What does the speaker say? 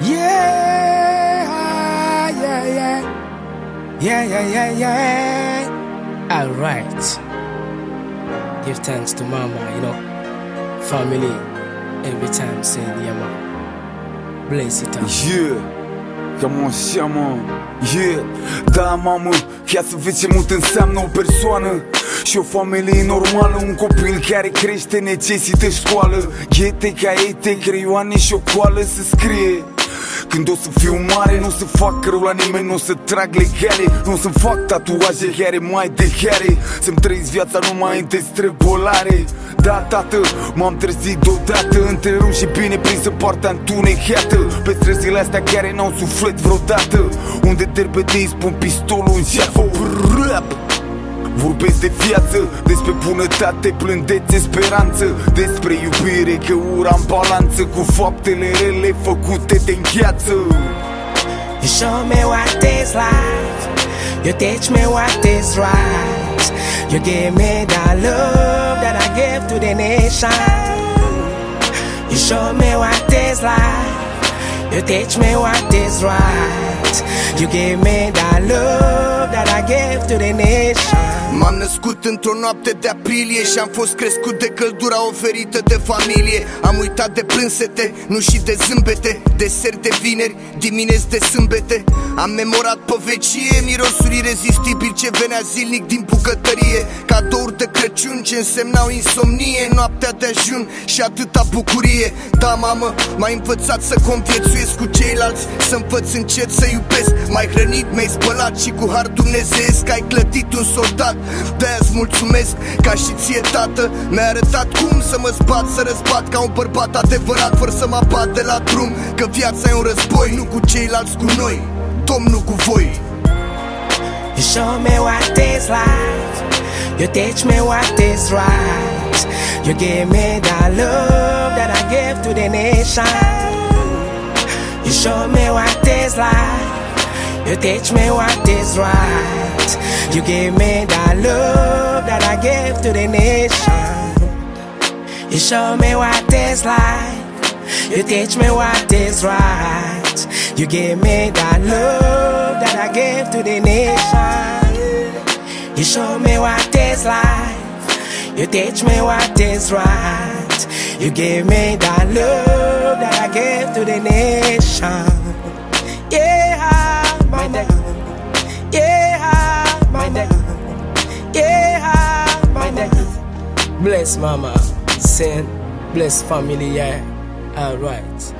Yeah, yeah, yeah. Yeah, yeah, yeah, yeah. Alright. Give thanks to mama, you know. Family. Every time saying, yeah, man. Bless it up. Yeah, cam așa mă Yeah, da mamă, chiar să vezi ce mult înseamnă o persoană și o familie normală Un copil care crește necesită școală Ghete, caiete, creioane și o coală să scrie când o să fiu mare, nu o să fac rău la nimeni, nu o să trag legale. Nu o să fac tatuaje care mai de care Să-mi trăiesc viața numai în destrăbolare Da, tată, m-am trezit deodată Între rum și bine prinsă partea întunecată Pe străzile astea care n-au suflet vreodată. Unde derbedei spun pistolul în șafă Rap Vorbesc de viață, despre bunătate, blândețe, speranță Despre iubire, că ura în balanță Cu faptele rele făcute de gheață You show me what is life. You teach me what is right. You give me that love that I give to the nation. You show me what is life. You teach me what is right. You give me that love that I give to the nation. M-am născut într-o noapte de aprilie Și am fost crescut de căldura oferită de familie. Am uitat de plânsete, nu și de zâmbete. De seri de vineri, dimineți de sâmbete. Am memorat pe vecie mirosul irezistibil Ce venea zilnic din bucătărie. Cadouri de Crăciun ce însemnau insomnie Noaptea de ajun și atâta bucurie. Da, mamă, m-ai învățat să conviețuiesc cu ceilalți Să învăț încet să iubesc M-ai hrănit, mi-ai spălat și cu har dumnezeesc Ai clădit un soldat de-aia îți mulțumesc ca și ție tată Mi-ai arătat cum să mă zbat, să răzbat Ca un bărbat adevărat fără să mă bat de la drum Că viața e un război, nu cu ceilalți, cu noi Domnul cu voi You show me what is life. You teach me what is right. You give me that love that I give to the nation. You show me what is life. You teach me what is right. You give me that love that I give to the nation. You show me what is life. You teach me what is right. You give me that love that I give to the nation. You show me what is life. You teach me what is right. You gave me that love that I gave to the nation. Yeah, my nigga. Yeah, my nigga. Yeah, my nigga. Bless mama, sin, bless family, yeah. Alright.